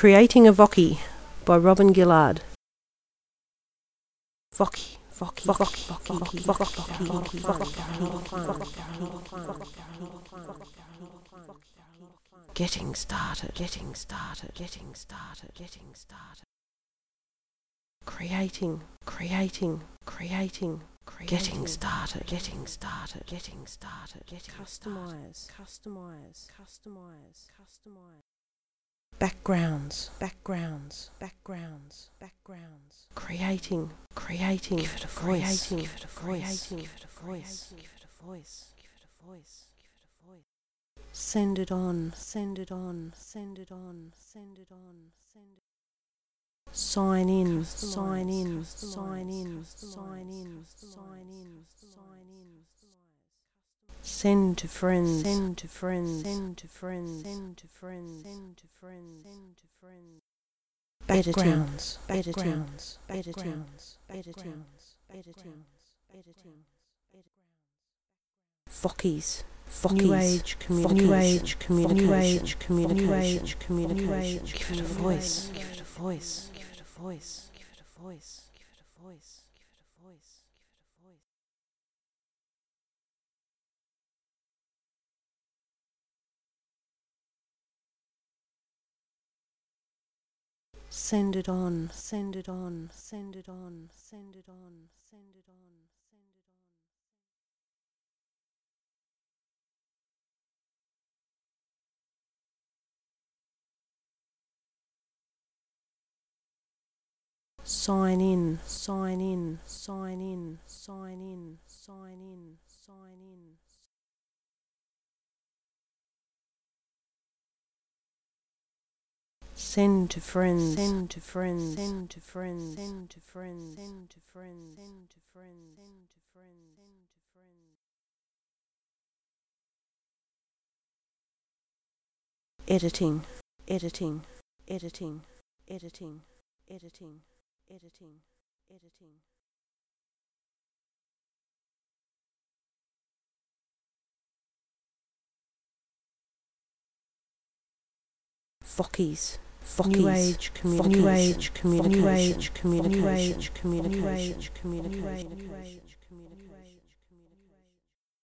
Creating a Voki by Robyn Gillard. Voki, Getting started, getting started, getting started, getting started. Creating, creating, creating, getting started, getting started, getting started, getting customize, customize, customize, customize. Backgrounds, backgrounds, backgrounds, backgrounds. Creating, creating, give it a voice, give it a voice, give it a voice, give it a voice, give it a voice, give it a voice. Send it on, send it on, send it on, send it on, send it Sign in, sign in, sign in, sign in, sign in, sign in. Send to friends, send to friends, send to friends, send to friends, send to friends, send to friends. Backgrounds, backgrounds, backgrounds, backgrounds, editing, editing, Vokis, New age communication, new age communication, new age communication, communication. Give it a voice, give it a voice, give it a voice, give it a voice, give it a voice, give it a voice, give it a voice. Send it on, send it on, send it on, send it on, send it on, send it on. Sign in, sign in, sign in, sign in, sign in, sign in. Send to friends, send to friends, send to friends, send to friends, send to friends, send to friends, send to friends, send to friends. Editing, editing, editing, editing, editing, editing, editing. Vokis, new age communication, new age communication, new age communication, new age communication, new age communication, new age communication.